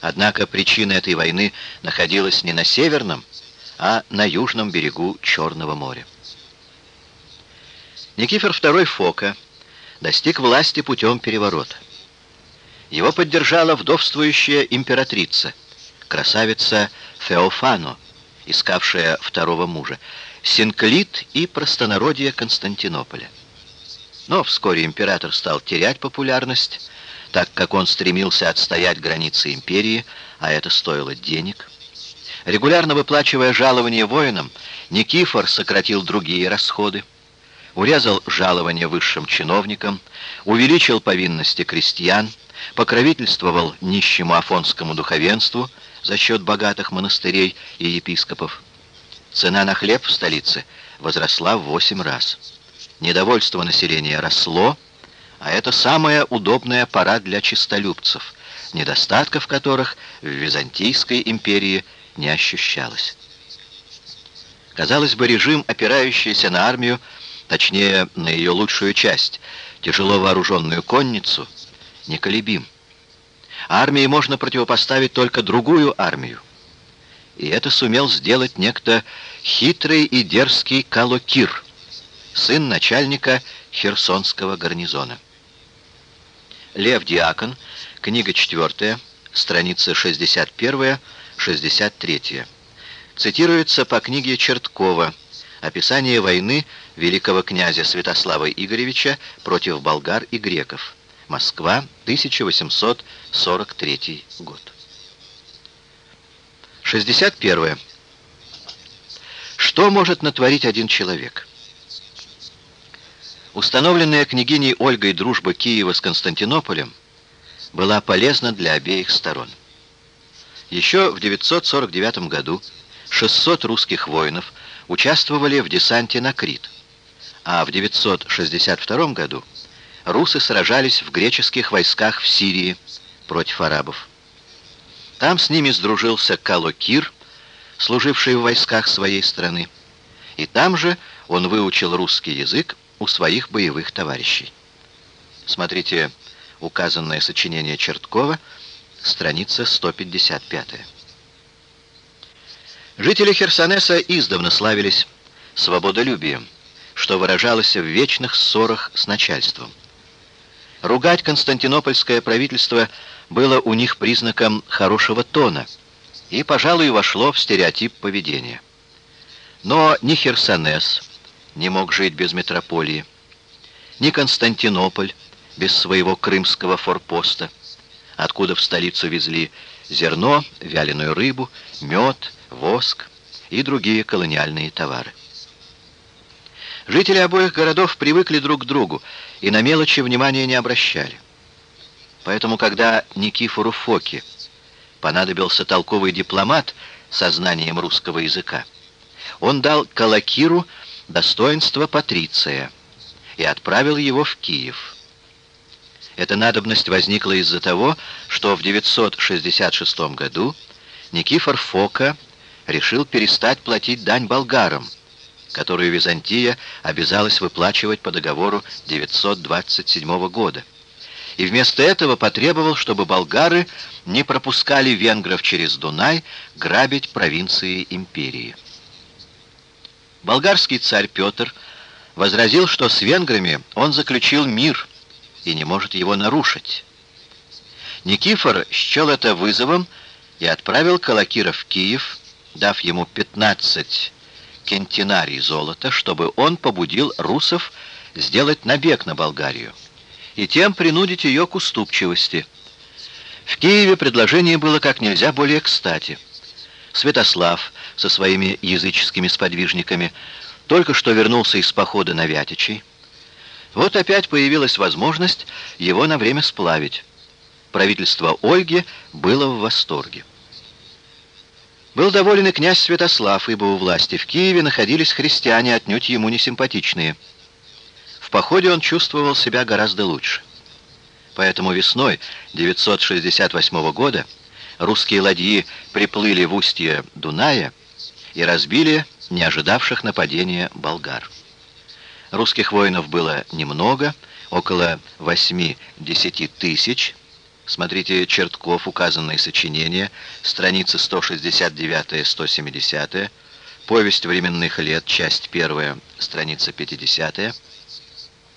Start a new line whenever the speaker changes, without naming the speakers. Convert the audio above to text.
Однако причина этой войны находилась не на северном, а на южном берегу Черного моря. Никифор II Фока достиг власти путем переворота. Его поддержала вдовствующая императрица, красавица Феофано, искавшая второго мужа, Синклит и простонародье Константинополя. Но вскоре император стал терять популярность, так как он стремился отстоять границы империи, а это стоило денег. Регулярно выплачивая жалования воинам, Никифор сократил другие расходы, урезал жалования высшим чиновникам, увеличил повинности крестьян, покровительствовал нищему афонскому духовенству за счет богатых монастырей и епископов. Цена на хлеб в столице возросла в 8 раз. Недовольство населения росло, а это самая удобная пора для чистолюбцев, недостатков которых в Византийской империи не ощущалось. Казалось бы, режим, опирающийся на армию, точнее, на ее лучшую часть, тяжело вооруженную конницу, неколебим. Армии можно противопоставить только другую армию. И это сумел сделать некто хитрый и дерзкий Калокир, сын начальника Херсонского гарнизона. Лев Диакон, книга 4, страница 61-63. Цитируется по книге Черткова «Описание войны великого князя Святослава Игоревича против болгар и греков». Москва, 1843 год. 61. Что может натворить один человек? Установленная княгиней Ольгой дружба Киева с Константинополем была полезна для обеих сторон. Еще в 949 году 600 русских воинов участвовали в десанте на Крит, а в 962 году русы сражались в греческих войсках в Сирии против арабов. Там с ними сдружился Калокир, служивший в войсках своей страны, и там же он выучил русский язык у своих боевых товарищей. Смотрите указанное сочинение Черткова, страница 155. Жители Херсонеса издавна славились свободолюбием, что выражалось в вечных ссорах с начальством. Ругать константинопольское правительство было у них признаком хорошего тона и, пожалуй, вошло в стереотип поведения. Но ни Херсонес, не мог жить без метрополии, ни Константинополь без своего крымского форпоста, откуда в столицу везли зерно, вяленую рыбу, мед, воск и другие колониальные товары. Жители обоих городов привыкли друг к другу и на мелочи внимания не обращали. Поэтому, когда Никифору Фоке понадобился толковый дипломат со знанием русского языка, он дал Калакиру достоинство патриция и отправил его в Киев. Эта надобность возникла из-за того, что в 966 году Никифор Фока решил перестать платить дань болгарам, которую Византия обязалась выплачивать по договору 927 года. И вместо этого потребовал, чтобы болгары не пропускали венгров через Дунай грабить провинции империи. Болгарский царь Петр возразил, что с венграми он заключил мир и не может его нарушить. Никифор счел это вызовом и отправил Калакира в Киев, дав ему 15 кентинарий золота, чтобы он побудил русов сделать набег на Болгарию и тем принудить ее к уступчивости. В Киеве предложение было как нельзя более кстати. Святослав со своими языческими сподвижниками только что вернулся из похода на Вятичей. Вот опять появилась возможность его на время сплавить. Правительство Ольги было в восторге. Был доволен и князь Святослав, ибо у власти в Киеве находились христиане, отнюдь ему не симпатичные. В походе он чувствовал себя гораздо лучше. Поэтому весной 968 года русские ладьи приплыли в устье Дуная и разбили не ожидавших нападения болгар. Русских воинов было немного, около 8-10 тысяч, Смотрите Чертков, указанные сочинения, страницы 169-170, повесть временных лет, часть 1, страница 50